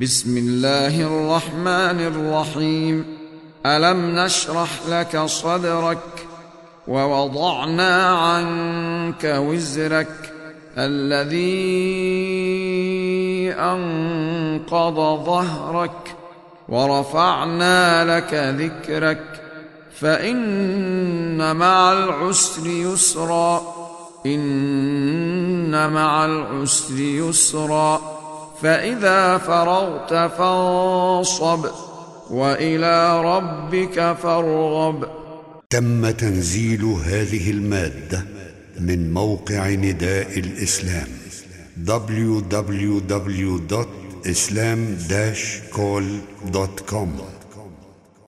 بسم الله الرحمن الرحيم. ألم نشرح لك صدرك ووضعنا عنك وزرك الذي أنقض ظهرك ورفعنا لك ذكرك فإن مع العسر يسرا. إن مع العسر يسرا. فإذا فرغت فانصب وإلى ربك فارغب. تم تنزيل هذه المادة من موقع نداء الإسلام www.islam-call.com